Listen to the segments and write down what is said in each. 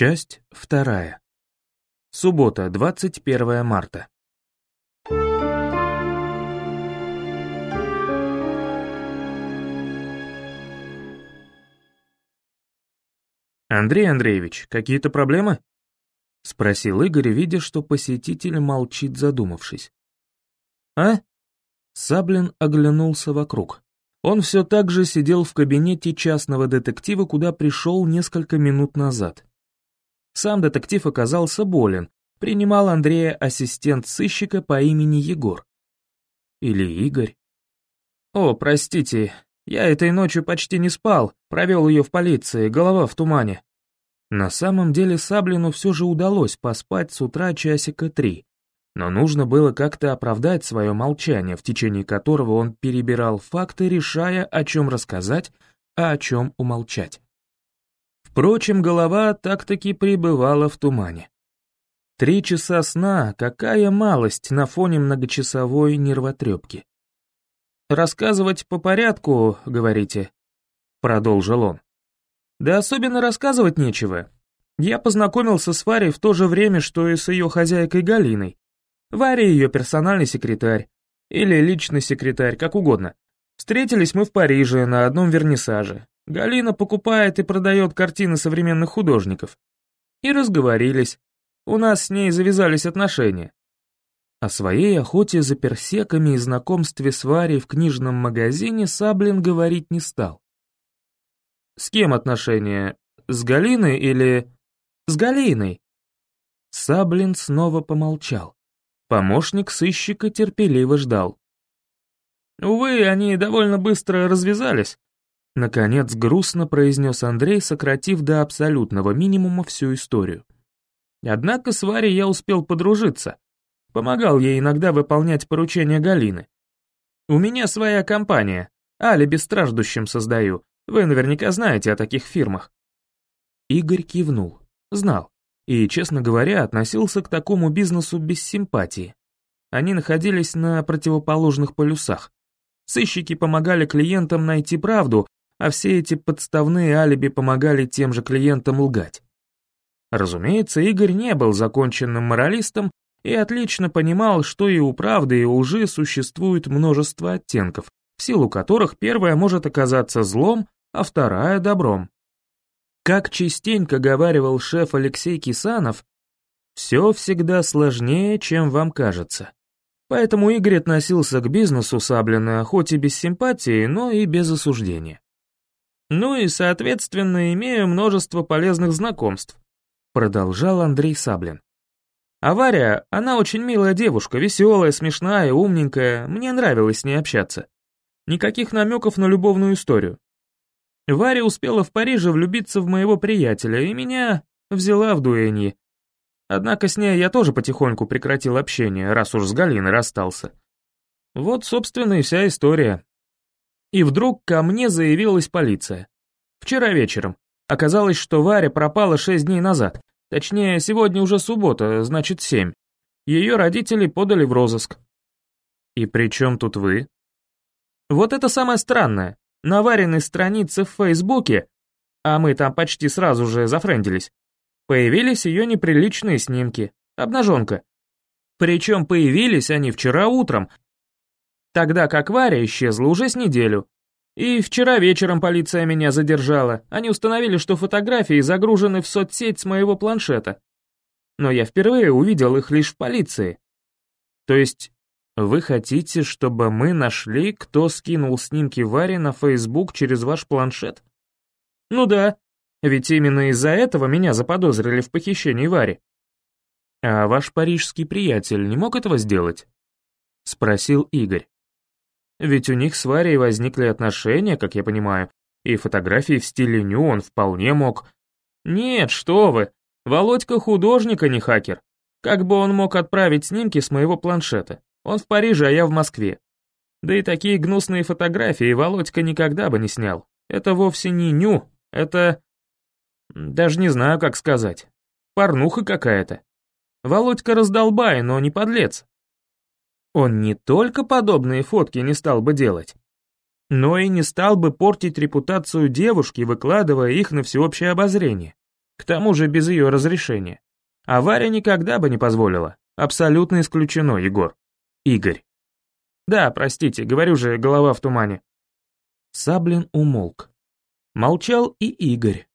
Часть вторая. Суббота, 21 марта. «Андрей Андреевич, какие-то проблемы?» — спросил Игорь, видя, что посетитель молчит, задумавшись. «А?» Саблин оглянулся вокруг. Он все так же сидел в кабинете частного детектива, куда пришел несколько минут назад. Сам детектив оказался болен, принимал Андрея ассистент сыщика по имени Егор. Или Игорь. «О, простите, я этой ночью почти не спал, провел ее в полиции, голова в тумане». На самом деле Саблину все же удалось поспать с утра часика три, но нужно было как-то оправдать свое молчание, в течение которого он перебирал факты, решая, о чем рассказать, а о чем умолчать. Впрочем, голова так-таки пребывала в тумане. Три часа сна — какая малость на фоне многочасовой нервотрепки. «Рассказывать по порядку, говорите?» — продолжил он. «Да особенно рассказывать нечего. Я познакомился с Варей в то же время, что и с ее хозяйкой Галиной. Варя ее персональный секретарь. Или личный секретарь, как угодно. Встретились мы в Париже на одном вернисаже. Галина покупает и продает картины современных художников. И разговорились. У нас с ней завязались отношения. О своей охоте за персеками и знакомстве с Варей в книжном магазине Саблин говорить не стал. «С кем отношения? С Галиной или...» «С Галиной!» Саблин снова помолчал. Помощник сыщика терпеливо ждал. Увы, они довольно быстро развязались. Наконец, грустно произнес Андрей, сократив до абсолютного минимума всю историю. Однако с Варей я успел подружиться. Помогал ей иногда выполнять поручения Галины. У меня своя компания, алиби страждущим создаю. Вы наверняка знаете о таких фирмах. Игорь кивнул. Знал и, честно говоря, относился к такому бизнесу без симпатии. Они находились на противоположных полюсах. Сыщики помогали клиентам найти правду, а все эти подставные алиби помогали тем же клиентам лгать. Разумеется, Игорь не был законченным моралистом и отлично понимал, что и у правды, и у лжи существует множество оттенков, в силу которых первая может оказаться злом, а вторая — добром. Как частенько говаривал шеф Алексей Кисанов, все всегда сложнее, чем вам кажется. Поэтому Игорь относился к бизнесу Саблина хоть и без симпатии, но и без осуждения. Ну и, соответственно, имею множество полезных знакомств, продолжал Андрей Саблин. Авария, она очень милая девушка, веселая, смешная, умненькая, мне нравилось с ней общаться. Никаких намеков на любовную историю. Варя успела в Париже влюбиться в моего приятеля и меня взяла в дуэньи. Однако с ней я тоже потихоньку прекратил общение, раз уж с Галиной расстался. Вот, собственно, и вся история. И вдруг ко мне заявилась полиция. Вчера вечером. Оказалось, что Варя пропала шесть дней назад. Точнее, сегодня уже суббота, значит семь. Ее родители подали в розыск. И при чем тут вы? Вот это самое странное на вареной странице в Фейсбуке, а мы там почти сразу же зафрендились, появились ее неприличные снимки, обнаженка. Причем появились они вчера утром, тогда как Варя исчезла уже с неделю. И вчера вечером полиция меня задержала, они установили, что фотографии загружены в соцсеть с моего планшета. Но я впервые увидел их лишь в полиции. То есть вы хотите, чтобы мы нашли, кто скинул снимки Вари на Facebook через ваш планшет? Ну да, ведь именно из-за этого меня заподозрили в похищении Вари. А ваш парижский приятель не мог этого сделать? Спросил Игорь. Ведь у них с Варей возникли отношения, как я понимаю, и фотографии в стиле ню он вполне мог. Нет, что вы, Володька художник, а не хакер. Как бы он мог отправить снимки с моего планшета? Он в Париже, а я в Москве. Да и такие гнусные фотографии Володька никогда бы не снял. Это вовсе не ню, это... Даже не знаю, как сказать. Порнуха какая-то. Володька раздолбай, но не подлец. Он не только подобные фотки не стал бы делать, но и не стал бы портить репутацию девушки, выкладывая их на всеобщее обозрение. К тому же без ее разрешения. А Варя никогда бы не позволила. Абсолютно исключено, Егор. Игорь. Да, простите, говорю же, голова в тумане. Саблин умолк. Молчал и Игорь.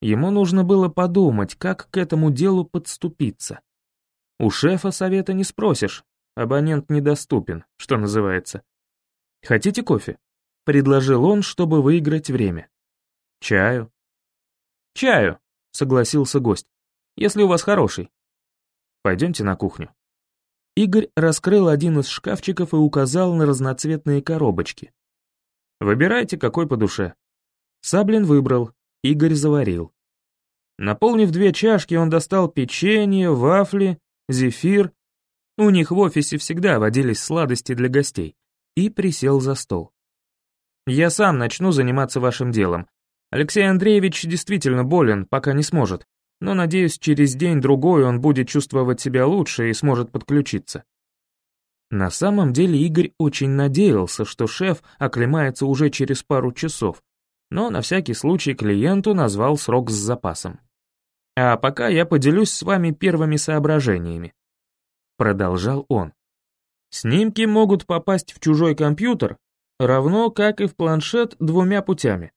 Ему нужно было подумать, как к этому делу подступиться. У шефа совета не спросишь, абонент недоступен, что называется. «Хотите кофе?» — предложил он, чтобы выиграть время. «Чаю?» «Чаю», — согласился гость, — «если у вас хороший». «Пойдемте на кухню». Игорь раскрыл один из шкафчиков и указал на разноцветные коробочки. «Выбирайте, какой по душе». Саблин выбрал, Игорь заварил. Наполнив две чашки, он достал печенье, вафли, зефир. У них в офисе всегда водились сладости для гостей. И присел за стол. «Я сам начну заниматься вашим делом. Алексей Андреевич действительно болен, пока не сможет. Но, надеюсь, через день-другой он будет чувствовать себя лучше и сможет подключиться». На самом деле Игорь очень надеялся, что шеф оклемается уже через пару часов, но на всякий случай клиенту назвал срок с запасом. А пока я поделюсь с вами первыми соображениями. Продолжал он. Снимки могут попасть в чужой компьютер, равно как и в планшет двумя путями.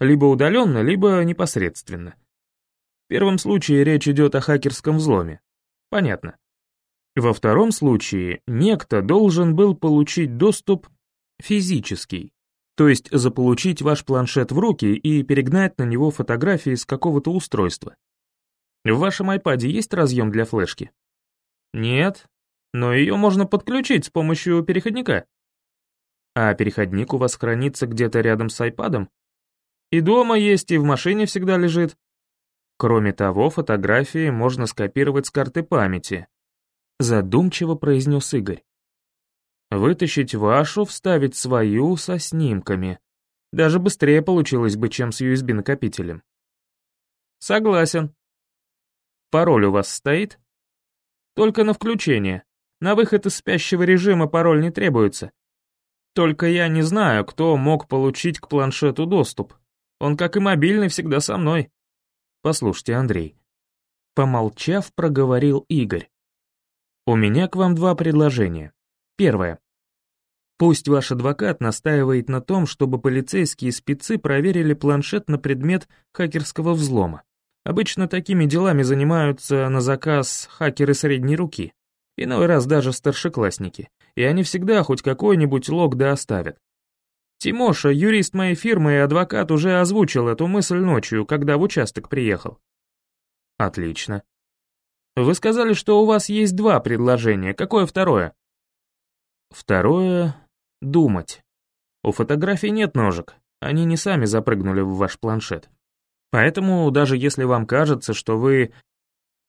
Либо удаленно, либо непосредственно. В первом случае речь идет о хакерском взломе. Понятно. Во втором случае некто должен был получить доступ физический, то есть заполучить ваш планшет в руки и перегнать на него фотографии с какого-то устройства. В вашем iPad есть разъем для флешки? Нет, но ее можно подключить с помощью переходника. А переходник у вас хранится где-то рядом с iPad? И дома есть, и в машине всегда лежит. Кроме того, фотографии можно скопировать с карты памяти. Задумчиво произнес Игорь. Вытащить вашу, вставить свою со снимками. Даже быстрее получилось бы, чем с USB-накопителем. Согласен. Пароль у вас стоит? Только на включение. На выход из спящего режима пароль не требуется. Только я не знаю, кто мог получить к планшету доступ. Он, как и мобильный, всегда со мной. Послушайте, Андрей. Помолчав, проговорил Игорь. У меня к вам два предложения. Первое. Пусть ваш адвокат настаивает на том, чтобы полицейские спецы проверили планшет на предмет хакерского взлома. Обычно такими делами занимаются на заказ хакеры средней руки, иной раз даже старшеклассники, и они всегда хоть какой-нибудь лог да оставят. Тимоша, юрист моей фирмы и адвокат, уже озвучил эту мысль ночью, когда в участок приехал. Отлично. Вы сказали, что у вас есть два предложения, какое второе? Второе — думать. У фотографий нет ножек, они не сами запрыгнули в ваш планшет. Поэтому даже если вам кажется, что вы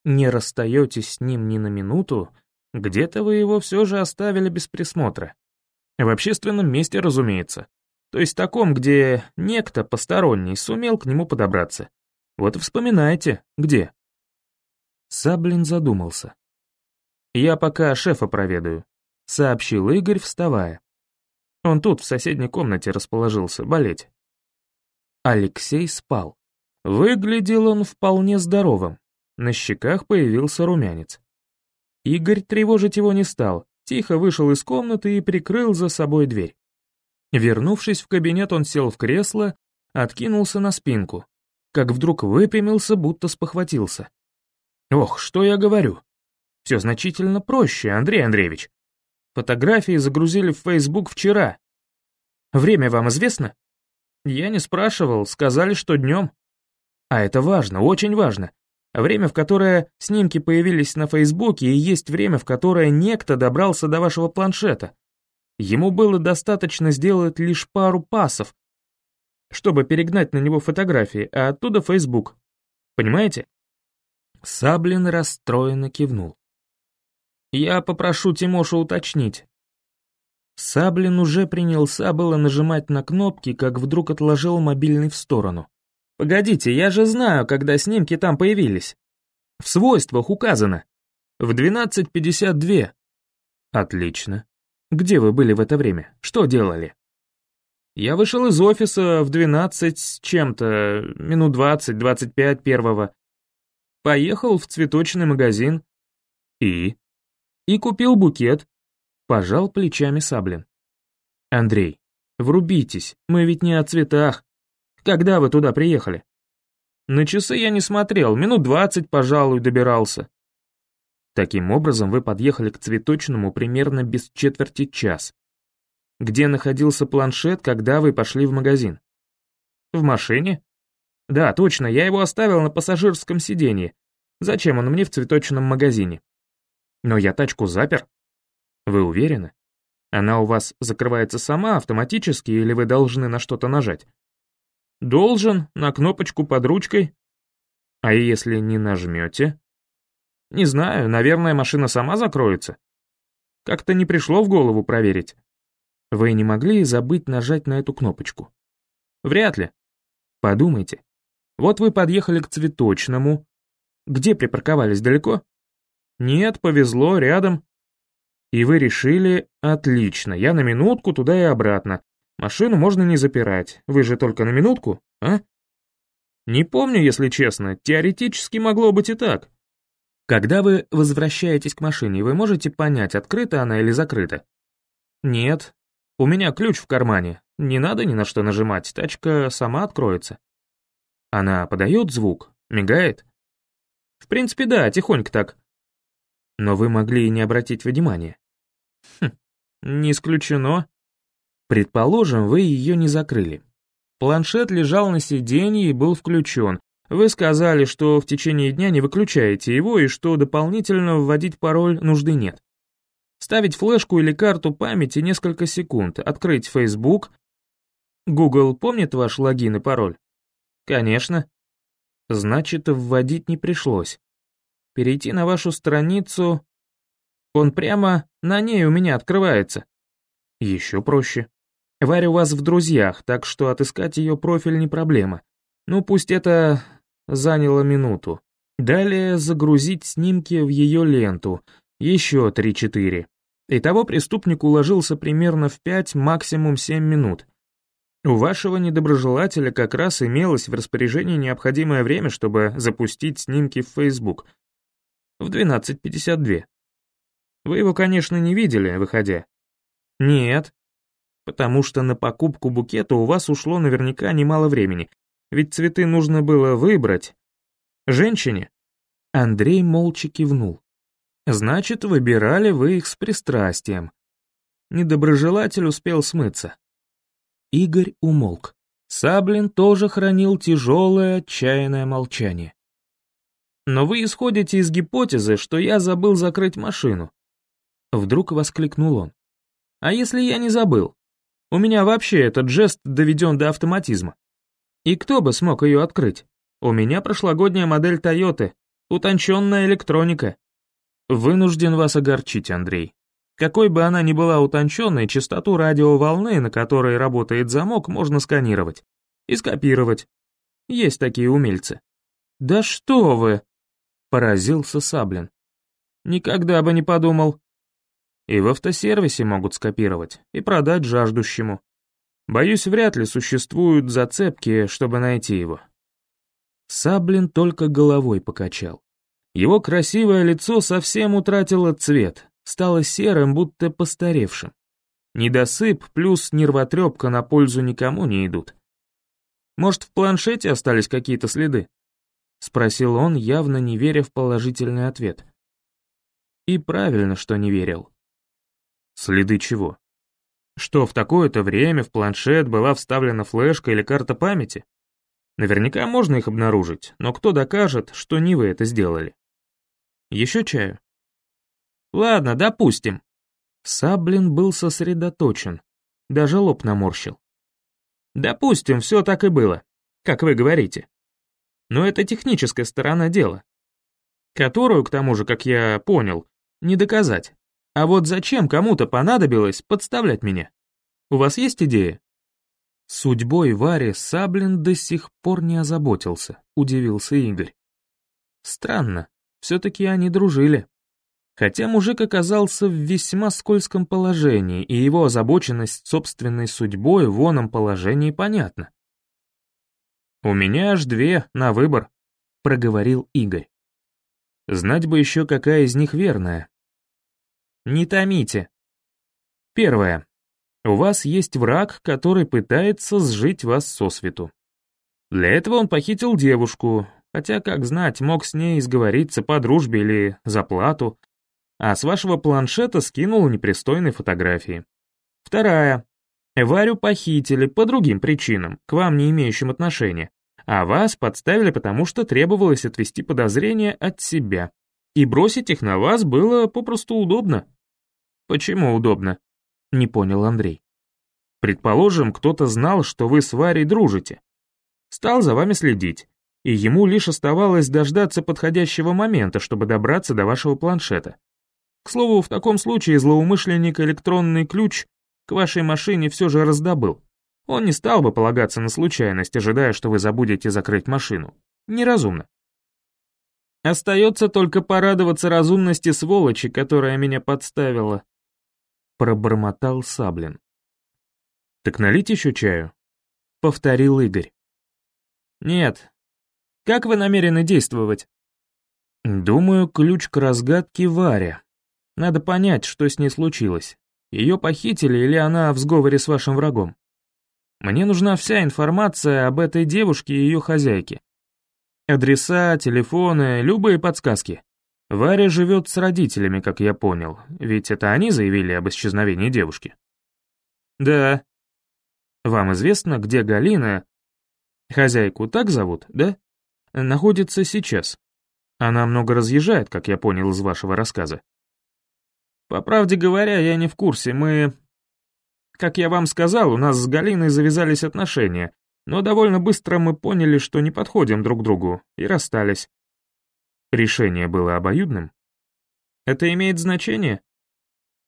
не расстаетесь с ним ни на минуту, где-то вы его все же оставили без присмотра. В общественном месте, разумеется. То есть таком, где некто посторонний сумел к нему подобраться. Вот вспоминайте, где. Саблин задумался. «Я пока шефа проведаю», — сообщил Игорь, вставая. Он тут, в соседней комнате, расположился, болеть. Алексей спал. Выглядел он вполне здоровым. На щеках появился румянец. Игорь тревожить его не стал, тихо вышел из комнаты и прикрыл за собой дверь. Вернувшись в кабинет, он сел в кресло, откинулся на спинку, как вдруг выпрямился, будто спохватился. «Ох, что я говорю! Все значительно проще, Андрей Андреевич. Фотографии загрузили в Facebook вчера. Время вам известно?» «Я не спрашивал, сказали, что днем». А это важно, очень важно. Время, в которое снимки появились на Фейсбуке, и есть время, в которое некто добрался до вашего планшета. Ему было достаточно сделать лишь пару пасов, чтобы перегнать на него фотографии, а оттуда Фейсбук. Понимаете? Саблин расстроенно кивнул. «Я попрошу Тимоша уточнить». Саблин уже принялся было нажимать на кнопки, как вдруг отложил мобильный в сторону. Погодите, я же знаю, когда снимки там появились. В свойствах указано. В 12.52. Отлично. Где вы были в это время? Что делали? Я вышел из офиса в 12 с чем-то, минут 20-25 первого. Поехал в цветочный магазин. И? И купил букет. Пожал плечами Саблин. Андрей, врубитесь, мы ведь не о цветах. Когда вы туда приехали? На часы я не смотрел, минут двадцать, пожалуй, добирался. Таким образом, вы подъехали к цветочному примерно без четверти час. Где находился планшет, когда вы пошли в магазин? В машине? Да, точно, я его оставил на пассажирском сиденье. Зачем он мне в цветочном магазине? Но я тачку запер. Вы уверены? Она у вас закрывается сама автоматически или вы должны на что-то нажать? Должен, на кнопочку под ручкой. А если не нажмете? Не знаю, наверное, машина сама закроется. Как-то не пришло в голову проверить. Вы не могли забыть нажать на эту кнопочку? Вряд ли. Подумайте. Вот вы подъехали к цветочному. Где припарковались, далеко? Нет, повезло, рядом. И вы решили, отлично, я на минутку туда и обратно. Машину можно не запирать, вы же только на минутку, а? Не помню, если честно, теоретически могло быть и так. Когда вы возвращаетесь к машине, вы можете понять, открыта она или закрыта? Нет. У меня ключ в кармане, не надо ни на что нажимать, тачка сама откроется. Она подает звук, мигает? В принципе, да, тихонько так. Но вы могли и не обратить внимания. Хм, не исключено. Предположим, вы ее не закрыли. Планшет лежал на сиденье и был включен. Вы сказали, что в течение дня не выключаете его и что дополнительно вводить пароль нужды нет. Ставить флешку или карту памяти несколько секунд, открыть Facebook. Google помнит ваш логин и пароль? Конечно. Значит, вводить не пришлось. Перейти на вашу страницу... Он прямо на ней у меня открывается. Еще проще. Варя у вас в друзьях, так что отыскать ее профиль не проблема. Ну, пусть это заняло минуту. Далее загрузить снимки в ее ленту, еще 3-4. Итого преступник уложился примерно в 5, максимум 7 минут. У вашего недоброжелателя как раз имелось в распоряжении необходимое время, чтобы запустить снимки в Facebook. В 12.52. Вы его, конечно, не видели, выходя. Нет, потому что на покупку букета у вас ушло наверняка немало времени, ведь цветы нужно было выбрать. Женщине? Андрей молча кивнул. Значит, выбирали вы их с пристрастием. Недоброжелатель успел смыться. Игорь умолк. Саблин тоже хранил тяжелое, отчаянное молчание. «Но вы исходите из гипотезы, что я забыл закрыть машину». Вдруг воскликнул он. «А если я не забыл? У меня вообще этот жест доведен до автоматизма. И кто бы смог ее открыть? У меня прошлогодняя модель Тойоты, утонченная электроника. Вынужден вас огорчить, Андрей. Какой бы она ни была утонченной, частоту радиоволны, на которой работает замок, можно сканировать. И скопировать. Есть такие умельцы. «Да что вы!» — поразился Саблин. «Никогда бы не подумал. И в автосервисе могут скопировать и продать жаждущему. Боюсь, вряд ли существуют зацепки, чтобы найти его. Саблин только головой покачал. Его красивое лицо совсем утратило цвет, стало серым, будто постаревшим. Недосып плюс нервотрепка на пользу никому не идут. Может, в планшете остались какие-то следы? Спросил он, явно не веря в положительный ответ. И правильно, что не верил. Следы чего? Что в такое-то время в планшет была вставлена флешка или карта памяти? Наверняка можно их обнаружить, но кто докажет, что не вы это сделали? Еще чаю? Ладно, допустим. Саблин был сосредоточен, даже лоб наморщил. Допустим, все так и было, как вы говорите. Но это техническая сторона дела, которую, к тому же, как я понял, не доказать. А вот зачем кому-то понадобилось подставлять меня? У вас есть идея? Судьбой Вари Саблин до сих пор не озаботился, удивился Игорь. Странно, все-таки они дружили. Хотя мужик оказался в весьма скользком положении, и его озабоченность собственной судьбой в оном положении понятна. «У меня аж две на выбор», — проговорил Игорь. Знать бы еще, какая из них верная. Не томите. Первое. У вас есть враг, который пытается сжить вас сосвету. Для этого он похитил девушку, хотя, как знать, мог с ней сговориться по дружбе или за плату, а с вашего планшета скинул непристойные фотографии. Вторая. Варю похитили по другим причинам, к вам не имеющим отношения, а вас подставили потому, что требовалось отвести подозрения от себя. И бросить их на вас было попросту удобно. Почему удобно? Не понял Андрей. Предположим, кто-то знал, что вы с Варей дружите. Стал за вами следить, и ему лишь оставалось дождаться подходящего момента, чтобы добраться до вашего планшета. К слову, в таком случае злоумышленник электронный ключ к вашей машине все же раздобыл. Он не стал бы полагаться на случайность, ожидая, что вы забудете закрыть машину. Неразумно. Остается только порадоваться разумности сволочи, которая меня подставила. Пробормотал Саблин. «Так налить еще чаю?» — повторил Игорь. «Нет. Как вы намерены действовать?» «Думаю, ключ к разгадке Варя. Надо понять, что с ней случилось. Ее похитили или она в сговоре с вашим врагом? Мне нужна вся информация об этой девушке и ее хозяйке. Адреса, телефоны, любые подсказки. Варя живет с родителями, как я понял, ведь это они заявили об исчезновении девушки. Да. Вам известно, где Галина, хозяйку так зовут, да? Находится сейчас. Она много разъезжает, как я понял из вашего рассказа. По правде говоря, я не в курсе, мы... Как я вам сказал, у нас с Галиной завязались отношения, но довольно быстро мы поняли, что не подходим друг другу, и расстались. Решение было обоюдным. Это имеет значение?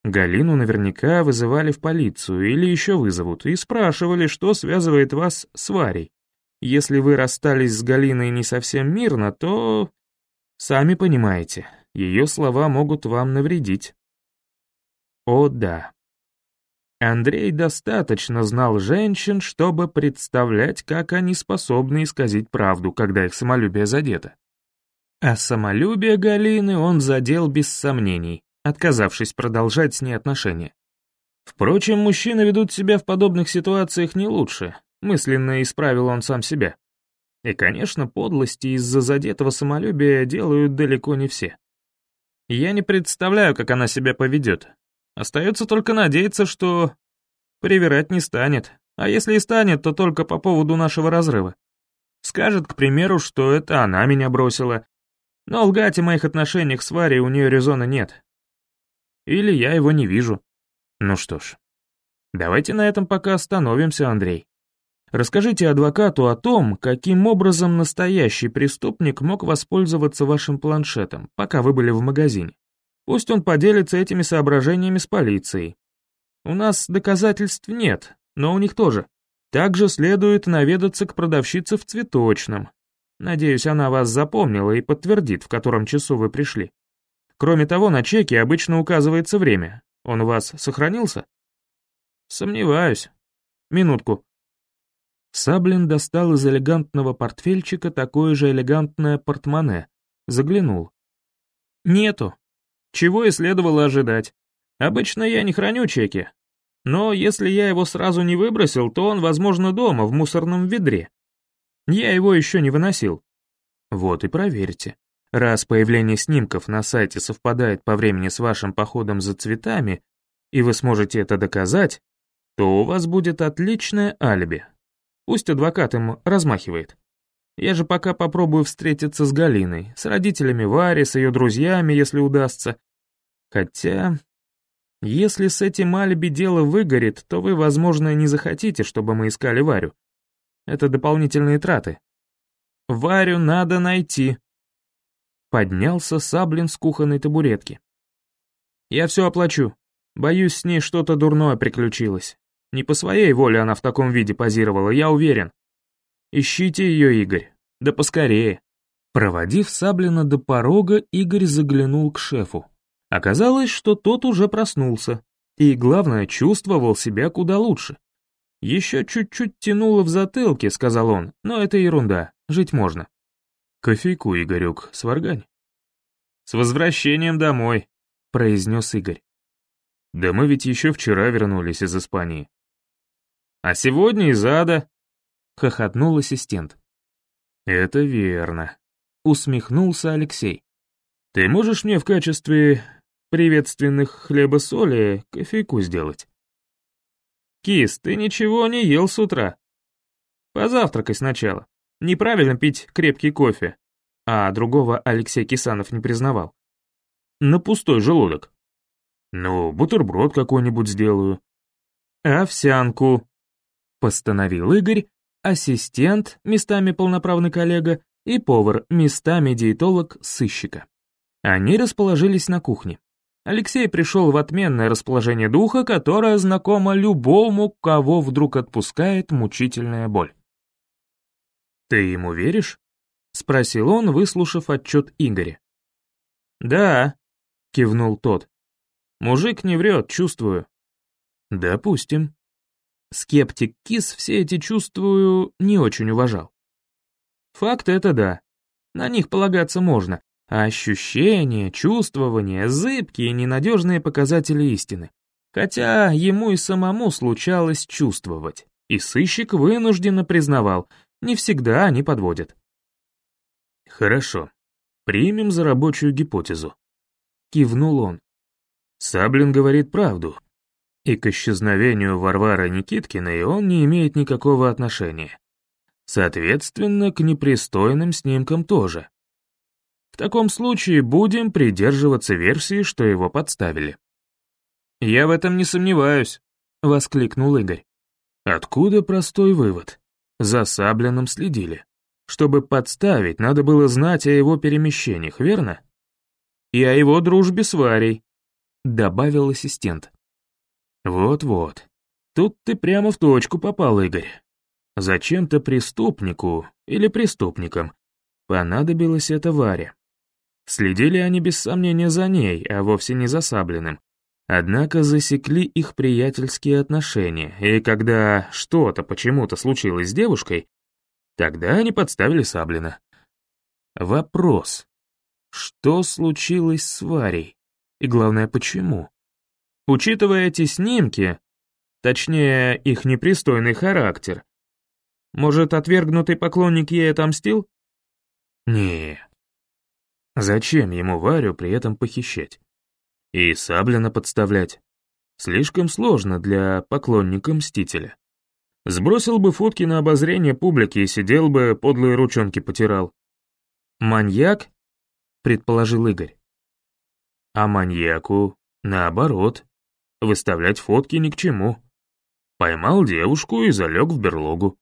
Галину наверняка вызывали в полицию или еще вызовут и спрашивали, что связывает вас с Варей. Если вы расстались с Галиной не совсем мирно, то... Сами понимаете, ее слова могут вам навредить. О да. Андрей достаточно знал женщин, чтобы представлять, как они способны исказить правду, когда их самолюбие задето. А самолюбие Галины он задел без сомнений, отказавшись продолжать с ней отношения. Впрочем, мужчины ведут себя в подобных ситуациях не лучше, мысленно исправил он сам себя. И, конечно, подлости из-за задетого самолюбия делают далеко не все. Я не представляю, как она себя поведет, Остается только надеяться, что привирать не станет, а если и станет, то только по поводу нашего разрыва. Скажет, к примеру, что это она меня бросила, но лгать о моих отношениях с Варей у нее резона нет. Или я его не вижу. Ну что ж, давайте на этом пока остановимся, Андрей. Расскажите адвокату о том, каким образом настоящий преступник мог воспользоваться вашим планшетом, пока вы были в магазине. Пусть он поделится этими соображениями с полицией. У нас доказательств нет, но у них тоже. Также следует наведаться к продавщице в цветочном. Надеюсь, она вас запомнила и подтвердит, в котором часу вы пришли. Кроме того, на чеке обычно указывается время. Он у вас сохранился? Сомневаюсь. Минутку. Саблин достал из элегантного портфельчика такое же элегантное портмоне. Заглянул. Нету. Чего и следовало ожидать. Обычно я не храню чеки. Но если я его сразу не выбросил, то он, возможно, дома, в мусорном ведре. Я его еще не выносил. Вот и проверьте. Раз появление снимков на сайте совпадает по времени с вашим походом за цветами, и вы сможете это доказать, то у вас будет отличное алиби. Пусть адвокат им размахивает. Я же пока попробую встретиться с Галиной, с родителями Вари, с ее друзьями, если удастся. Хотя, если с этим алиби дело выгорит, то вы, возможно, не захотите, чтобы мы искали Варю. Это дополнительные траты. Варю надо найти. Поднялся Саблин с кухонной табуретки. Я все оплачу. Боюсь, с ней что-то дурное приключилось. Не по своей воле она в таком виде позировала, я уверен. Ищите ее, Игорь. Да поскорее. Проводив Саблина до порога, Игорь заглянул к шефу. Оказалось, что тот уже проснулся. И, главное, чувствовал себя куда лучше. «Еще чуть-чуть тянуло в затылке», — сказал он, — «но это ерунда, жить можно». «Кофейку, Игорек, сваргань». «С возвращением домой», — произнес Игорь. «Да мы ведь еще вчера вернулись из Испании». «А сегодня из ада», — хохотнул ассистент. «Это верно», — усмехнулся Алексей. «Ты можешь мне в качестве приветственных хлеба-соли кофейку сделать?» «Кис, ты ничего не ел с утра. Позавтракай сначала. Неправильно пить крепкий кофе, а другого Алексей Кисанов не признавал. На пустой желудок. Ну, бутерброд какой-нибудь сделаю. Овсянку, постановил Игорь, ассистент, местами полноправный коллега, и повар, местами диетолог сыщика. Они расположились на кухне. Алексей пришел в отменное расположение духа, которое знакомо любому, кого вдруг отпускает мучительная боль. «Ты ему веришь?» — спросил он, выслушав отчет Игоря. «Да», — кивнул тот. «Мужик не врет, чувствую». «Допустим». Скептик Кис все эти чувствую не очень уважал. Факт это да. На них полагаться можно, а ощущения, чувствования, зыбкие, ненадежные показатели истины. Хотя ему и самому случалось чувствовать, и сыщик вынужденно признавал, не всегда они подводят. Хорошо, примем за рабочую гипотезу. Кивнул он. Саблин говорит правду, и к исчезновению Варвары Никиткиной он не имеет никакого отношения. Соответственно, к непристойным снимкам тоже. Таком случае будем придерживаться версии, что его подставили. «Я в этом не сомневаюсь», — воскликнул Игорь. Откуда простой вывод? За Саблиным следили. Чтобы подставить, надо было знать о его перемещениях, верно? И о его дружбе с Варей, добавил ассистент. Вот-вот. Тут ты прямо в точку попал, Игорь. Зачем-то преступнику или преступникам понадобилась эта Варя. Следили они без сомнения за ней, а вовсе не за Саблиным. Однако засекли их приятельские отношения, и когда что-то почему-то случилось с девушкой, тогда они подставили Саблина. Вопрос. Что случилось с Варей? И главное, почему? Учитывая эти снимки, точнее, их непристойный характер, может, отвергнутый поклонник ей отомстил? Не. Зачем ему Варю при этом похищать? И Саблина подставлять. Слишком сложно для поклонника Мстителя. Сбросил бы фотки на обозрение публики и сидел бы, подлые ручонки потирал. «Маньяк?» — предположил Игорь. А маньяку, наоборот, выставлять фотки ни к чему. Поймал девушку и залег в берлогу.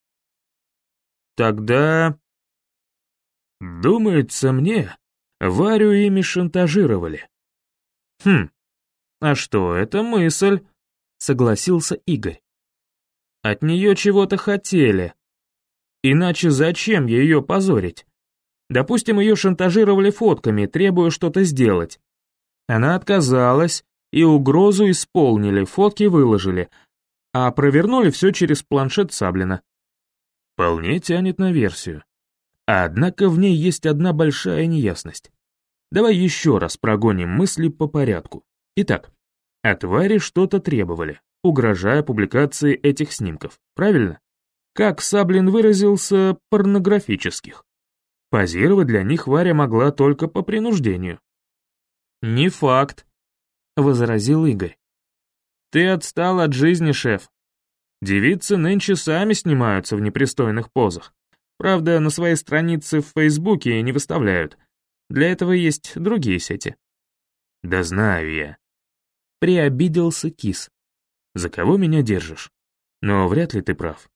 Тогда... Думается мне, Варю ими шантажировали. «Хм, а что, это мысль», — согласился Игорь. «От нее чего-то хотели. Иначе зачем ее позорить? Допустим, ее шантажировали фотками, требуя что-то сделать. Она отказалась, и угрозу исполнили, фотки выложили, а провернули все через планшет Саблина. Вполне тянет на версию. Однако в ней есть одна большая неясность. Давай еще раз прогоним мысли по порядку. Итак, от Вари что-то требовали, угрожая публикации этих снимков, правильно? Как Саблин выразился, порнографических. Позировать для них Варя могла только по принуждению. «Не факт», — возразил Игорь. «Ты отстал от жизни, шеф. Девицы нынче сами снимаются в непристойных позах. Правда, на своей странице в Фейсбуке не выставляют, для этого есть другие сети». «Да знаю я». Приобиделся кис. «За кого меня держишь? Но вряд ли ты прав.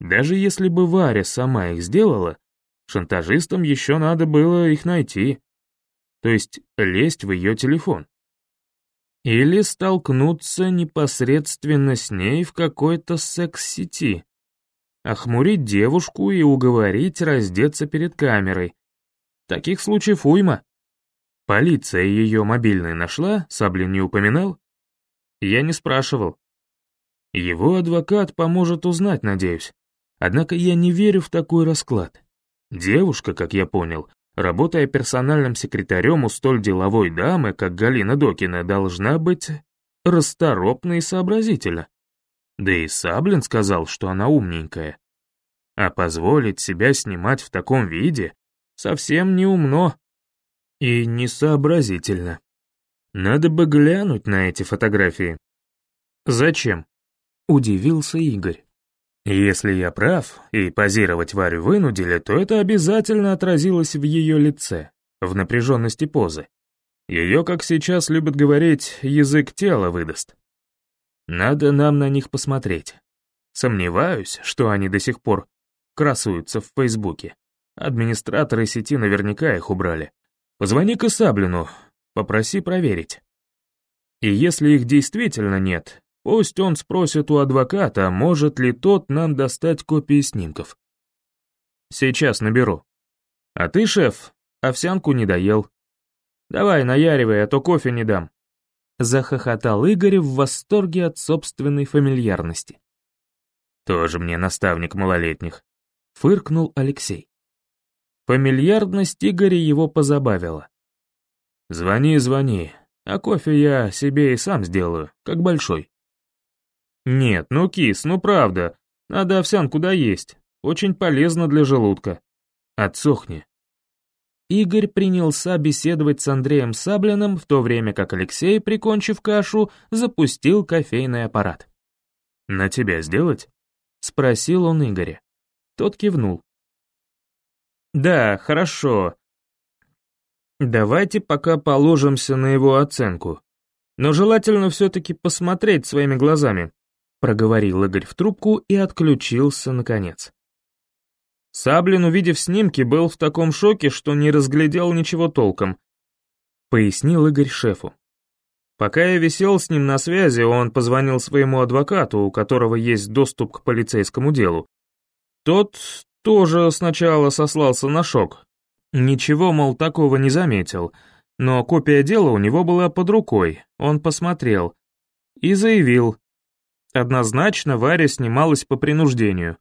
Даже если бы Варя сама их сделала, шантажистам еще надо было их найти. То есть лезть в ее телефон. Или столкнуться непосредственно с ней в какой-то секс-сети. Охмурить девушку и уговорить раздеться перед камерой, Таких случаев уйма. Полиция ее мобильный нашла, Саблин не упоминал? Я не спрашивал. Его адвокат поможет узнать, надеюсь. Однако я не верю в такой расклад. Девушка, как я понял, работая персональным секретарем у столь деловой дамы, как Галина Докина, должна быть расторопна и сообразительна. Да и Саблин сказал, что она умненькая. А позволить себя снимать в таком виде совсем не умно и несообразительно. Надо бы глянуть на эти фотографии. Зачем? Удивился Игорь. Если я прав, и позировать Варю вынудили, то это обязательно отразилось в ее лице, в напряженности позы. Ее, как сейчас любят говорить, язык тела выдаст. Надо нам на них посмотреть. Сомневаюсь, что они до сих пор красуются в Фейсбуке. Администраторы сети наверняка их убрали. Позвони-ка Саблину, попроси проверить. И если их действительно нет, пусть он спросит у адвоката, может ли тот нам достать копии снимков. Сейчас наберу. А ты, шеф, овсянку не доел. Давай, наяривай, а то кофе не дам. Захохотал Игорь в восторге от собственной фамильярности. Тоже мне наставник малолетних. Фыркнул Алексей. Фамильярность Игоря его позабавила. «Звони, звони, а кофе я себе и сам сделаю, как большой». «Нет, ну кис, ну правда, надо овсянку доесть, очень полезно для желудка. Отсохни». Игорь принялся беседовать с Андреем Саблиным, в то время как Алексей, прикончив кашу, запустил кофейный аппарат. «На тебя сделать?» — спросил он Игоря. Тот кивнул. «Да, хорошо. Давайте пока положимся на его оценку. Но желательно все-таки посмотреть своими глазами», проговорил Игорь в трубку и отключился наконец. Саблин, увидев снимки, был в таком шоке, что не разглядел ничего толком, пояснил Игорь шефу. Пока я висел с ним на связи, он позвонил своему адвокату, у которого есть доступ к полицейскому делу. Тот тоже сначала сослался на шок, Ничего, мол, такого не заметил, но копия дела у него была под рукой, он посмотрел и заявил. Однозначно Варя снималась по принуждению.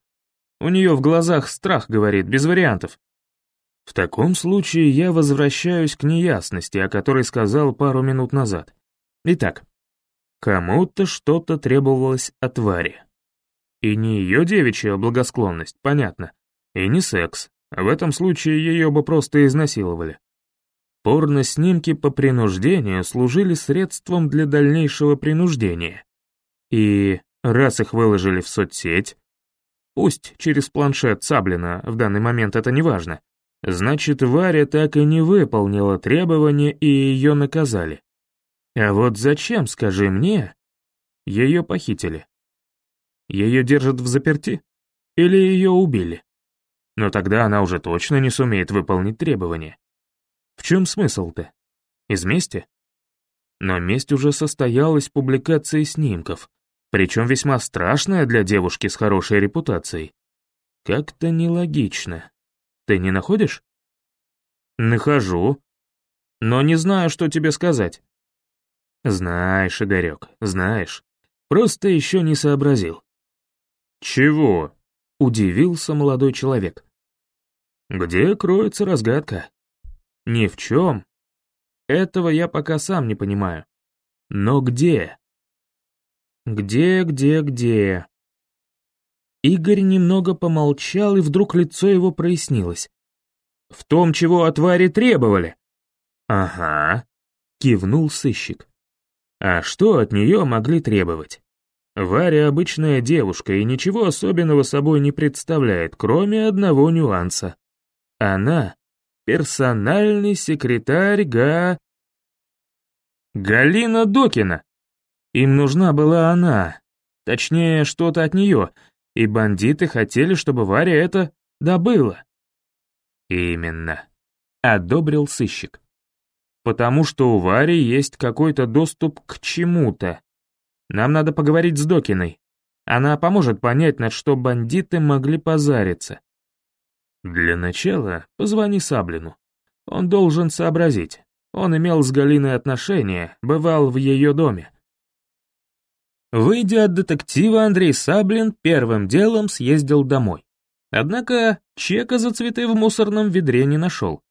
У нее в глазах страх, говорит, без вариантов. В таком случае я возвращаюсь к неясности, о которой сказал пару минут назад. Итак, кому-то что-то требовалось от Вари. И не ее девичья благосклонность, понятно, и не секс, в этом случае ее бы просто изнасиловали. Порно-снимки по принуждению служили средством для дальнейшего принуждения. И раз их выложили в соцсеть, пусть через планшет Саблина, в данный момент это не важно, значит, Варя так и не выполнила требования и ее наказали. А вот зачем, скажи мне, ее похитили? Ее держат в заперти? Или ее убили? но тогда она уже точно не сумеет выполнить требования. В чем смысл-то? Из мести? Но месть уже состоялась публикацией снимков, причем весьма страшная для девушки с хорошей репутацией. Как-то нелогично. Ты не находишь? Нахожу. Но не знаю, что тебе сказать. Знаешь, Игорек, знаешь. Просто еще не сообразил. Чего? Удивился молодой человек. Где кроется разгадка? Ни в чем. Этого я пока сам не понимаю. Но где? Где, где, где? Игорь немного помолчал, и вдруг лицо его прояснилось. В том, чего от Вари требовали. Ага, кивнул сыщик. А что от нее могли требовать? Варя обычная девушка и ничего особенного собой не представляет, кроме одного нюанса. Она — персональный секретарь Га... Галина Докина. Им нужна была она, точнее, что-то от нее, и бандиты хотели, чтобы Варя это добыла. Именно. Одобрил сыщик. Потому что у Вари есть какой-то доступ к чему-то. Нам надо поговорить с Докиной. Она поможет понять, на что бандиты могли позариться. Для начала позвони Саблину. Он должен сообразить. Он имел с Галиной отношения, бывал в ее доме. Выйдя от детектива, Андрей Саблин первым делом съездил домой. Однако чека за цветы в мусорном ведре не нашел.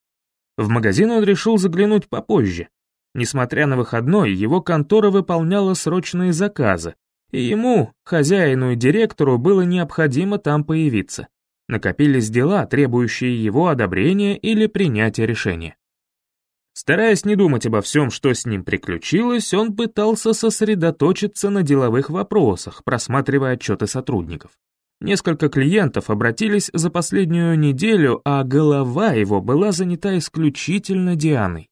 В магазин он решил заглянуть попозже. Несмотря на выходной, его контора выполняла срочные заказы, и ему, хозяину и директору, было необходимо там появиться. Накопились дела, требующие его одобрения или принятия решения. Стараясь не думать обо всем, что с ним приключилось, он пытался сосредоточиться на деловых вопросах, просматривая отчеты сотрудников. Несколько клиентов обратились за последнюю неделю, а голова его была занята исключительно Дианой.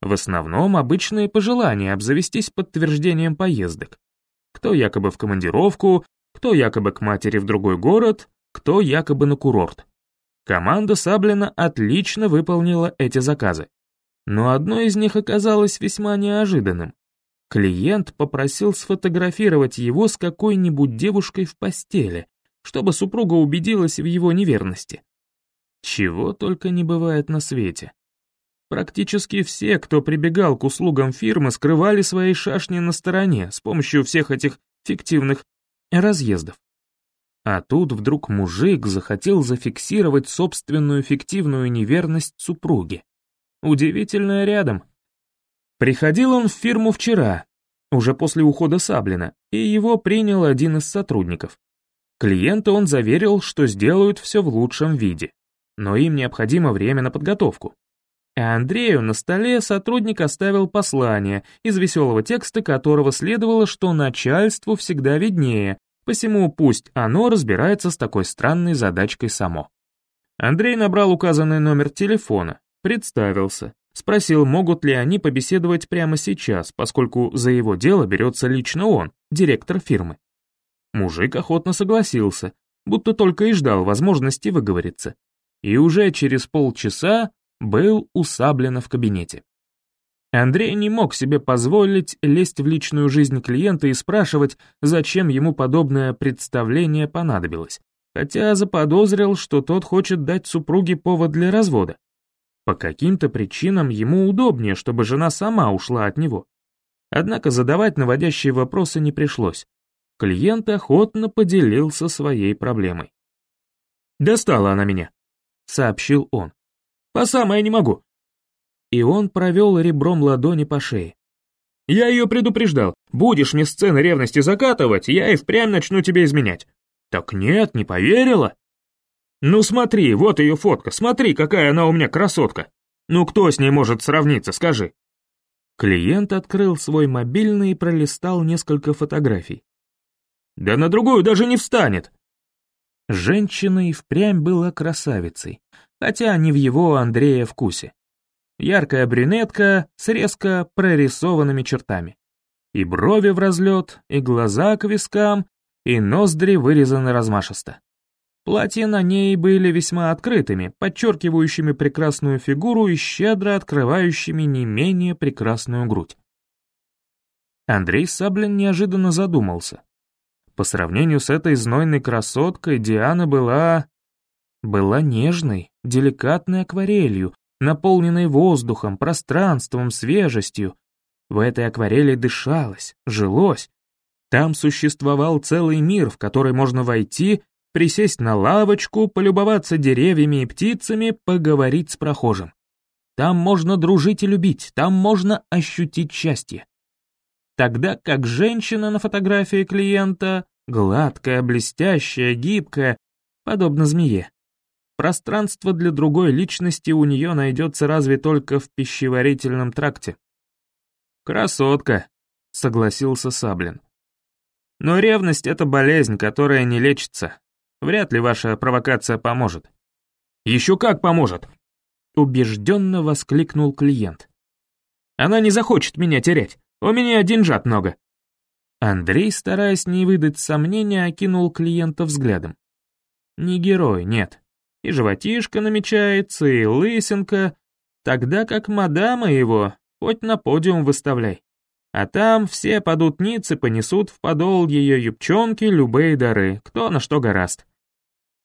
В основном обычные пожелания обзавестись подтверждением поездок. Кто якобы в командировку, кто якобы к матери в другой город, кто якобы на курорт. Команда Саблина отлично выполнила эти заказы. Но одно из них оказалось весьма неожиданным. Клиент попросил сфотографировать его с какой-нибудь девушкой в постели, чтобы супруга убедилась в его неверности. Чего только не бывает на свете. Практически все, кто прибегал к услугам фирмы, скрывали свои шашни на стороне с помощью всех этих фиктивных разъездов. А тут вдруг мужик захотел зафиксировать собственную фиктивную неверность супруги. Удивительное рядом. Приходил он в фирму вчера, уже после ухода Саблина, и его принял один из сотрудников. Клиента он заверил, что сделают все в лучшем виде, но им необходимо время на подготовку. А Андрею на столе сотрудник оставил послание, из веселого текста которого следовало, что начальству всегда виднее, посему пусть оно разбирается с такой странной задачкой само. Андрей набрал указанный номер телефона, представился, спросил, могут ли они побеседовать прямо сейчас, поскольку за его дело берется лично он, директор фирмы. Мужик охотно согласился, будто только и ждал возможности выговориться. И уже через полчаса был у в кабинете. Андрей не мог себе позволить лезть в личную жизнь клиента и спрашивать, зачем ему подобное представление понадобилось, хотя заподозрил, что тот хочет дать супруге повод для развода. По каким-то причинам ему удобнее, чтобы жена сама ушла от него. Однако задавать наводящие вопросы не пришлось. Клиент охотно поделился своей проблемой. «Достала она меня», — сообщил он. По самое не могу». И он провел ребром ладони по шее. «Я ее предупреждал. Будешь мне сцены ревности закатывать, я и впрямь начну тебе изменять». «Так нет, не поверила». «Ну смотри, вот ее фотка, смотри, какая она у меня красотка. Ну кто с ней может сравниться, скажи?» Клиент открыл свой мобильный и пролистал несколько фотографий. «Да на другую даже не встанет!» Женщина и впрямь была красавицей, хотя не в его Андрея вкусе. Яркая брюнетка с резко прорисованными чертами. И брови в разлет, и глаза к вискам, и ноздри вырезаны размашисто. Платья на ней были весьма открытыми, подчеркивающими прекрасную фигуру и щедро открывающими не менее прекрасную грудь. Андрей Саблин неожиданно задумался. По сравнению с этой знойной красоткой Диана была была нежной, деликатной акварелью, наполненной воздухом, пространством, свежестью. В этой акварели дышалось, жилось. Там существовал целый мир, в который можно войти, присесть на лавочку, полюбоваться деревьями и птицами, поговорить с прохожим. Там можно дружить и любить, там можно ощутить счастье. Тогда как женщина на фотографии клиента, гладкая, блестящая, гибкая, подобно змее. Пространство для другой личности у нее найдется разве только в пищеварительном тракте. «Красотка», — согласился Саблин. «Но ревность — это болезнь, которая не лечится. Вряд ли ваша провокация поможет». «Еще как поможет!» — убежденно воскликнул клиент. «Она не захочет меня терять. У меня деньжат много». Андрей, стараясь не выдать сомнения, окинул клиента взглядом. Не герой, нет и животишко намечается, и лысинка, тогда как мадама его хоть на подиум выставляй. А там все падут ниц и понесут в подол ее юбчонки любые дары, кто на что гораст.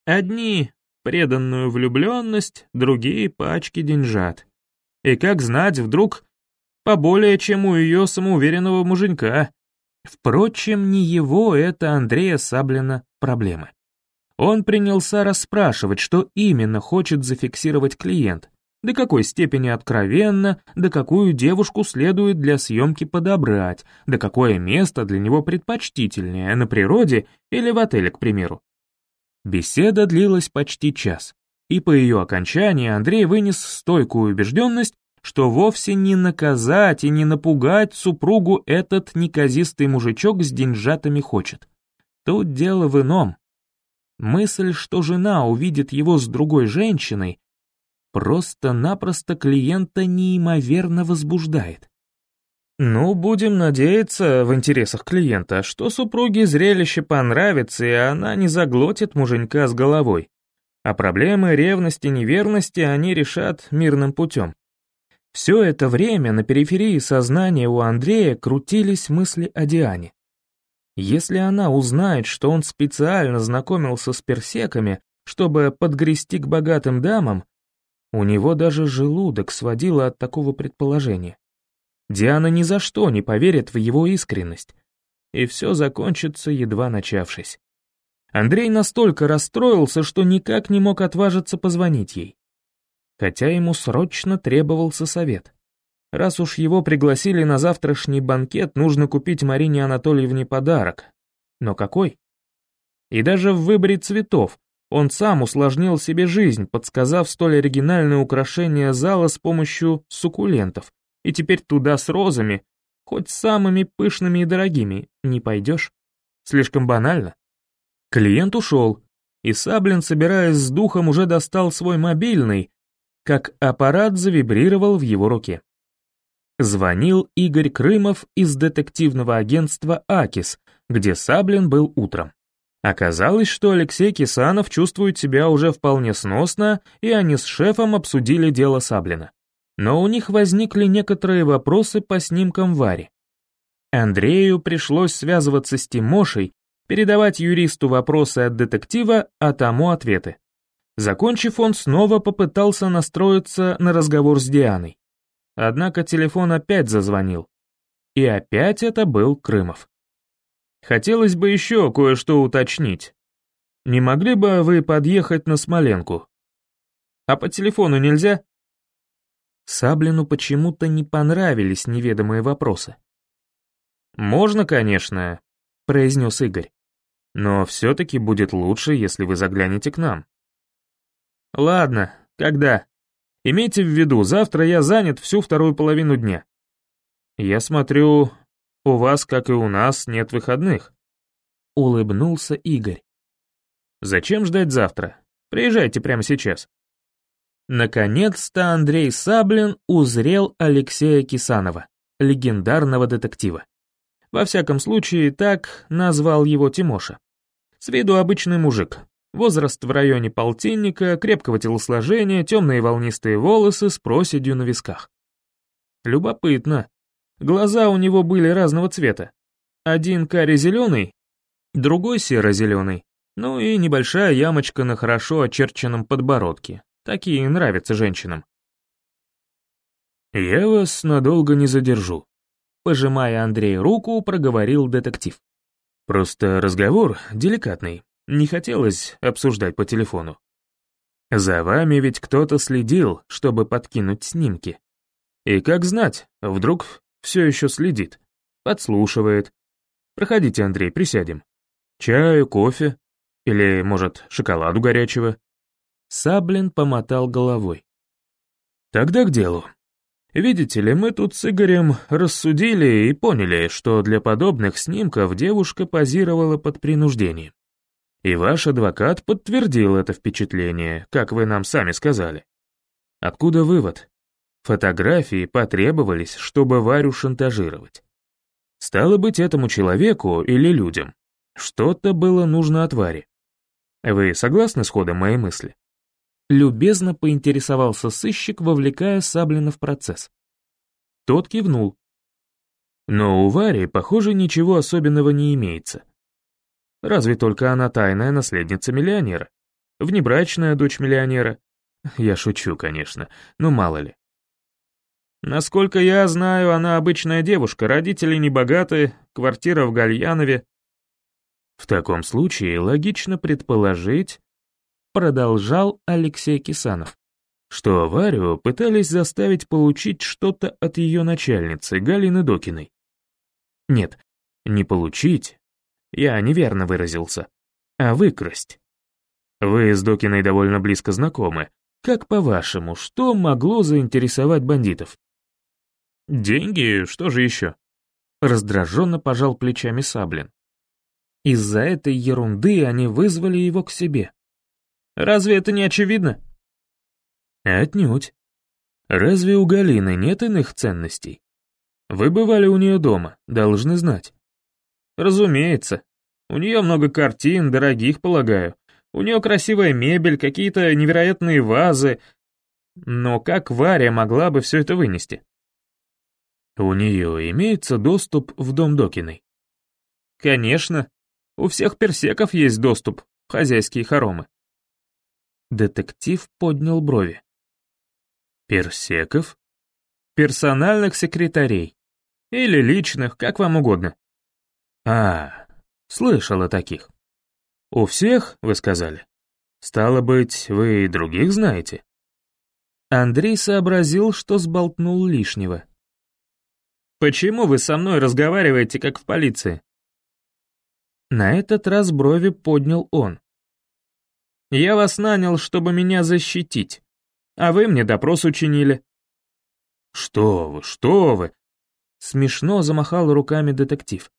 Одни — преданную влюбленность, другие — пачки деньжат. И как знать, вдруг поболее, чем у ее самоуверенного муженька. Впрочем, не его это Андрея Саблина проблемы. Он принялся расспрашивать, что именно хочет зафиксировать клиент, до какой степени откровенно, до какую девушку следует для съемки подобрать, до какое место для него предпочтительнее, на природе или в отеле, к примеру. Беседа длилась почти час, и по ее окончании Андрей вынес стойкую убежденность, что вовсе не наказать и не напугать супругу этот неказистый мужичок с деньжатами хочет. Тут дело в ином. Мысль, что жена увидит его с другой женщиной, просто-напросто клиента неимоверно возбуждает. Ну, будем надеяться, в интересах клиента, что супруге зрелище понравится, и она не заглотит муженька с головой. А проблемы ревности, неверности они решат мирным путем. Все это время на периферии сознания у Андрея крутились мысли о Диане. Если она узнает, что он специально знакомился с персеками, чтобы подгрести к богатым дамам, у него даже желудок сводило от такого предположения. Диана ни за что не поверит в его искренность, и все закончится, едва начавшись. Андрей настолько расстроился, что никак не мог отважиться позвонить ей. Хотя ему срочно требовался совет. Раз уж его пригласили на завтрашний банкет, нужно купить Марине Анатольевне подарок. Но какой? И даже в выборе цветов он сам усложнил себе жизнь, подсказав столь оригинальное украшение зала с помощью суккулентов, и теперь туда с розами, хоть самыми пышными и дорогими, не пойдешь? Слишком банально. Клиент ушел, и Саблин, собираясь с духом, уже достал свой мобильный, как аппарат завибрировал в его руке. Звонил Игорь Крымов из детективного агентства «Акис», где Саблин был утром. Оказалось, что Алексей Кисанов чувствует себя уже вполне сносно, и они с шефом обсудили дело Саблина. Но у них возникли некоторые вопросы по снимкам Вари. Андрею пришлось связываться с Тимошей, передавать юристу вопросы от детектива, а тому ответы. Закончив, он снова попытался настроиться на разговор с Дианой. Однако телефон опять зазвонил. И опять это был Крымов. Хотелось бы еще кое-что уточнить. Не могли бы вы подъехать на Смоленку? А по телефону нельзя? Саблину почему-то не понравились неведомые вопросы. «Можно, конечно», — произнес Игорь. «Но все-таки будет лучше, если вы заглянете к нам». «Ладно, когда? Имейте в виду, завтра я занят всю вторую половину дня». «Я смотрю, у вас, как и у нас, нет выходных». Улыбнулся Игорь. «Зачем ждать завтра? Приезжайте прямо сейчас». Наконец-то Андрей Саблин узрел Алексея Кисанова, легендарного детектива. Во всяком случае, так назвал его Тимоша. С виду обычный мужик. Возраст в районе полтинника, крепкого телосложения, темные волнистые волосы с проседью на висках. Любопытно, Глаза у него были разного цвета. Один карий-зеленый, другой серо-зеленый, ну и небольшая ямочка на хорошо очерченном подбородке. Такие нравятся женщинам. «Я вас надолго не задержу», — пожимая Андрею руку, проговорил детектив. «Просто разговор деликатный, не хотелось обсуждать по телефону. За вами ведь кто-то следил, чтобы подкинуть снимки. И как знать, вдруг все еще следит, подслушивает. Проходите, Андрей, присядем. Чаю, кофе? Или, может, шоколаду горячего?» Саблин помотал головой. «Тогда к делу. Видите ли, мы тут с Игорем рассудили и поняли, что для подобных снимков девушка позировала под принуждением. И ваш адвокат подтвердил это впечатление, как вы нам сами сказали. Откуда вывод? Фотографии потребовались, чтобы Варю шантажировать. Стало быть, этому человеку или людям что-то было нужно от Вари. Вы согласны с ходом моей мысли? Любезно поинтересовался сыщик, вовлекая Саблина в процесс. Тот кивнул. Но у Вари, похоже, ничего особенного не имеется. Разве только она тайная наследница миллионера, внебрачная дочь миллионера. Я шучу, конечно, но мало ли. Насколько я знаю, она обычная девушка, родители небогатые, квартира в Гальянове. В таком случае логично предположить, продолжал Алексей Кисанов, что Варю пытались заставить получить что-то от ее начальницы, Галины Докиной. Нет, не получить, я неверно выразился, а выкрасть. Вы с Докиной довольно близко знакомы. Как по-вашему, что могло заинтересовать бандитов? Деньги, что же еще? Раздраженно пожал плечами Саблин. Из-за этой ерунды они вызвали его к себе. Разве это не очевидно? Отнюдь. Разве у Галины нет иных ценностей? Вы бывали у нее дома, должны знать. Разумеется. У нее много картин, дорогих, полагаю. У нее красивая мебель, какие-то невероятные вазы. Но как Варя могла бы все это вынести? У нее имеется доступ в дом Докиной? Конечно. У всех персеков есть доступ в хозяйские хоромы. Детектив поднял брови. Персеков? Персональных секретарей. Или личных, как вам угодно. А, слышал о таких. У всех, вы сказали? Стало быть, вы и других знаете? Андрей сообразил, что сболтнул лишнего. «Почему вы со мной разговариваете, как в полиции?» На этот раз брови поднял он. «Я вас нанял, чтобы меня защитить, а вы мне допрос учинили». «Что вы, что вы!» Смешно замахал руками детектив.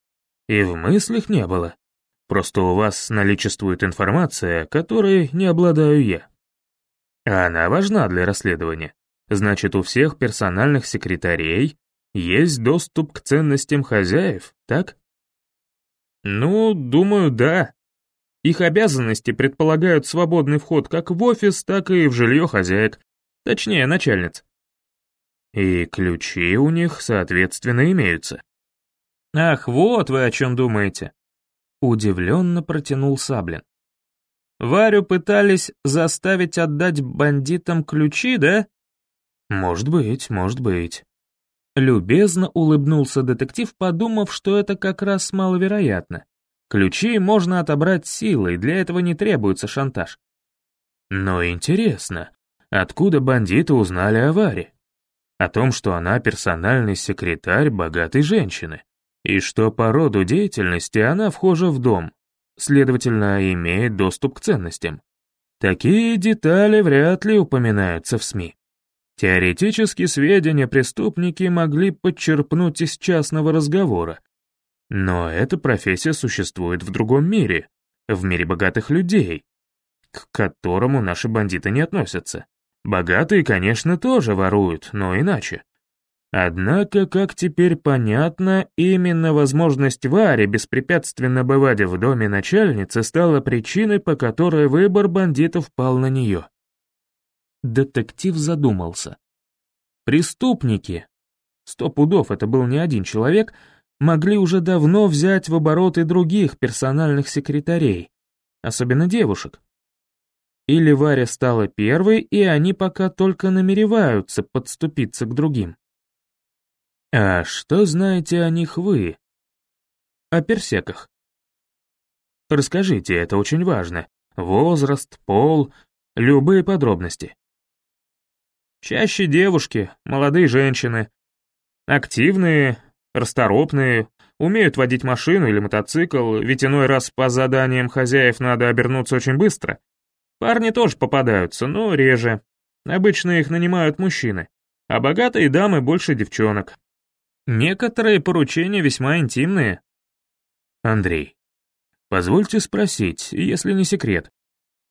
«И в мыслях не было. Просто у вас наличествует информация, которой не обладаю я. А она важна для расследования. Значит, у всех персональных секретарей есть доступ к ценностям хозяев, так? Ну, думаю, да. Их обязанности предполагают свободный вход как в офис, так и в жилье хозяек, точнее, начальниц. И ключи у них, соответственно, имеются. Ах, вот вы о чем думаете. Удивленно протянул Саблин. Варю пытались заставить отдать бандитам ключи, да? Может быть, может быть. Любезно улыбнулся детектив, подумав, что это как раз маловероятно. Ключи можно отобрать силой, для этого не требуется шантаж. Но интересно, откуда бандиты узнали о Варе? О том, что она персональный секретарь богатой женщины, и что по роду деятельности она вхожа в дом, следовательно, имеет доступ к ценностям. Такие детали вряд ли упоминаются в СМИ. Теоретически сведения преступники могли подчерпнуть из частного разговора. Но эта профессия существует в другом мире, в мире богатых людей, к которому наши бандиты не относятся. Богатые, конечно, тоже воруют, но иначе. Однако, как теперь понятно, именно возможность Варе беспрепятственно бывать в доме начальницы стала причиной, по которой выбор бандитов пал на нее. Детектив задумался. Преступники, сто пудов это был не один человек, могли уже давно взять в оборот и других персональных секретарей, особенно девушек. Или Варя стала первой, и они пока только намереваются подступиться к другим. А что знаете о них вы? О персеках. Расскажите, это очень важно. Возраст, пол, любые подробности. Чаще девушки, молодые женщины. Активные, расторопные, умеют водить машину или мотоцикл, ведь иной раз по заданиям хозяев надо обернуться очень быстро. Парни тоже попадаются, но реже. Обычно их нанимают мужчины, а богатые дамы больше девчонок. Некоторые поручения весьма интимные. Андрей, позвольте спросить, если не секрет,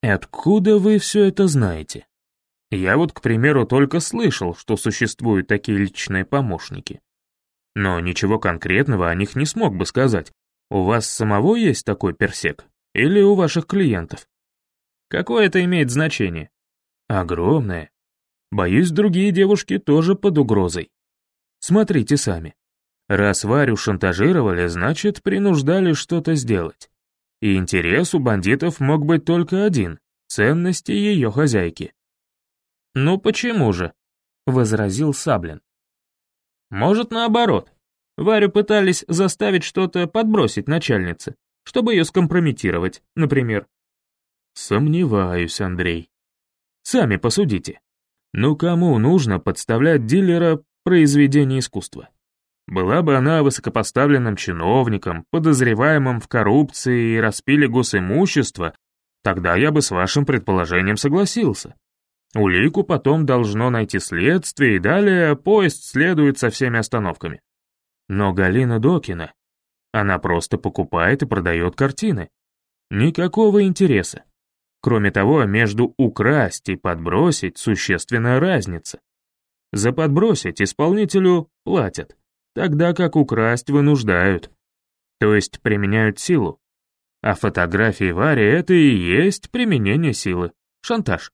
откуда вы все это знаете? Я вот, к примеру, только слышал, что существуют такие личные помощники. Но ничего конкретного о них не смог бы сказать. У вас самого есть такой персек? Или у ваших клиентов? Какое это имеет значение? Огромное. Боюсь, другие девушки тоже под угрозой. Смотрите сами. Раз Варю шантажировали, значит, принуждали что-то сделать. И интерес у бандитов мог быть только один — ценности ее хозяйки. «Ну почему же?» — возразил Саблин. «Может, наоборот. Варю пытались заставить что-то подбросить начальнице, чтобы ее скомпрометировать, например». «Сомневаюсь, Андрей. Сами посудите. Ну кому нужно подставлять дилера произведения искусства? Была бы она высокопоставленным чиновником, подозреваемым в коррупции и распиле госимущества, тогда я бы с вашим предположением согласился. Улику потом должно найти следствие, и далее поезд следует со всеми остановками. Но Галина Докина, она просто покупает и продает картины. Никакого интереса. Кроме того, между украсть и подбросить существенная разница. За подбросить исполнителю платят, тогда как украсть вынуждают, то есть применяют силу. А фотографии Вари — это и есть применение силы, шантаж.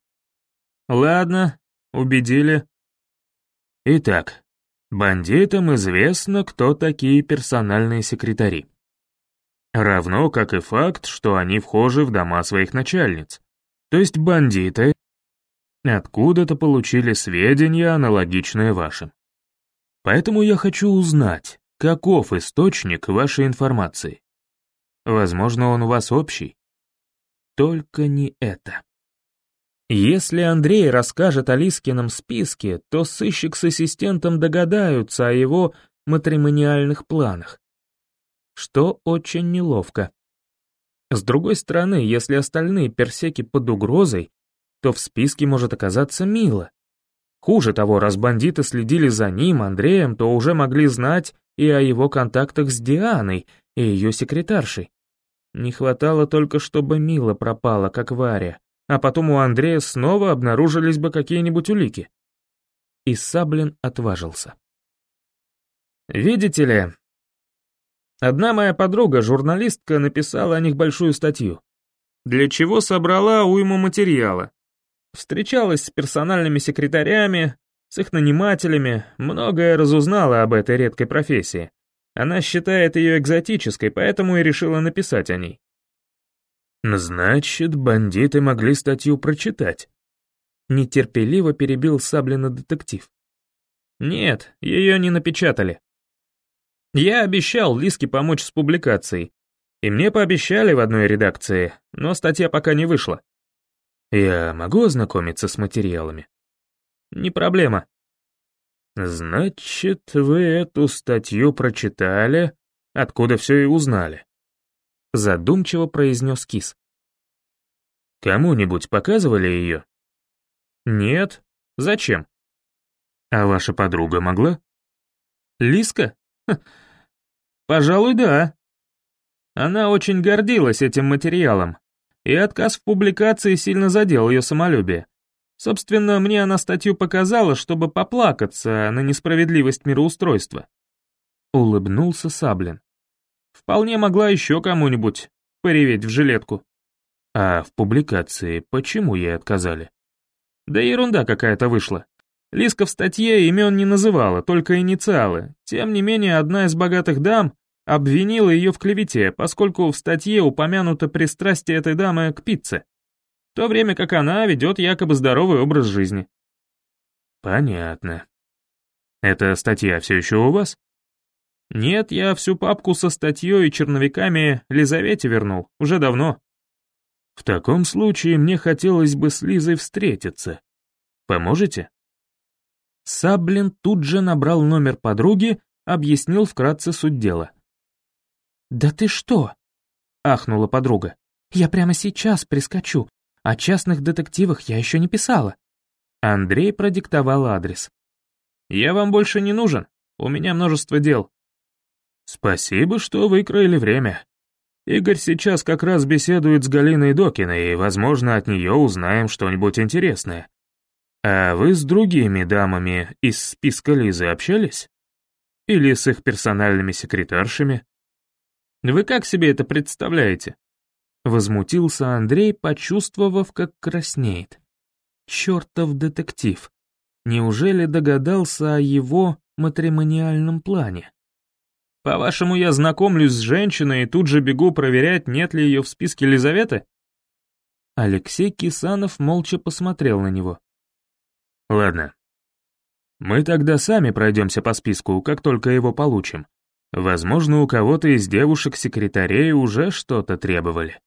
Ладно, убедили. Итак, бандитам известно, кто такие персональные секретари. Равно как и факт, что они вхожи в дома своих начальниц. То есть бандиты откуда-то получили сведения, аналогичные вашим. Поэтому я хочу узнать, каков источник вашей информации. Возможно, он у вас общий. Только не это. Если Андрей расскажет о Лискином списке, то сыщик с ассистентом догадаются о его матримониальных планах что очень неловко. С другой стороны, если остальные персеки под угрозой, то в списке может оказаться Мила. Хуже того, раз бандиты следили за ним, Андреем, то уже могли знать и о его контактах с Дианой и ее секретаршей. Не хватало только, чтобы Мила пропала, как Варя, а потом у Андрея снова обнаружились бы какие-нибудь улики. И Саблин отважился. «Видите ли, Одна моя подруга, журналистка, написала о них большую статью. Для чего собрала уйму материала. Встречалась с персональными секретарями, с их нанимателями, многое разузнала об этой редкой профессии. Она считает ее экзотической, поэтому и решила написать о ней. «Значит, бандиты могли статью прочитать?» Нетерпеливо перебил Саблина детектив. «Нет, ее не напечатали. Я обещал Лиске помочь с публикацией, и мне пообещали в одной редакции, но статья пока не вышла. Я могу ознакомиться с материалами? Не проблема. Значит, вы эту статью прочитали, откуда все и узнали? Задумчиво произнес Кис. Кому-нибудь показывали ее? Нет. Зачем? А ваша подруга могла? Лиска? Ха, Пожалуй, да. Она очень гордилась этим материалом, и отказ в публикации сильно задел ее самолюбие. Собственно, мне она статью показала, чтобы поплакаться на несправедливость мироустройства. Улыбнулся Саблин. Вполне могла еще кому-нибудь пореветь в жилетку. А в публикации почему ей отказали? Да ерунда какая-то вышла. Лиска в статье имен не называла, только инициалы. Тем не менее, одна из богатых дам обвинила ее в клевете, поскольку в статье упомянуто пристрастие этой дамы к пицце, в то время как она ведет якобы здоровый образ жизни. Понятно. Эта статья все еще у вас? Нет, я всю папку со статьей и черновиками Лизавете вернул, уже давно. В таком случае мне хотелось бы с Лизой встретиться. Поможете? Саблин тут же набрал номер подруги, объяснил вкратце суть дела. «Да ты что?» — ахнула подруга. «Я прямо сейчас прискочу. О частных детективах я еще не писала». Андрей продиктовал адрес. «Я вам больше не нужен. У меня множество дел». «Спасибо, что выкроили время. Игорь сейчас как раз беседует с Галиной Докиной, и, возможно, от нее узнаем что-нибудь интересное. А вы с другими дамами из списка Лизы общались? Или с их персональными секретаршами? Вы как себе это представляете? Возмутился Андрей, почувствовав, как краснеет. Чертов детектив. Неужели догадался о его матримониальном плане? По-вашему, я знакомлюсь с женщиной и тут же бегу проверять, нет ли ее в списке Лизаветы? Алексей Кисанов молча посмотрел на него. Ладно. Мы тогда сами пройдемся по списку, как только его получим. Возможно, у кого-то из девушек-секретарей уже что-то требовали.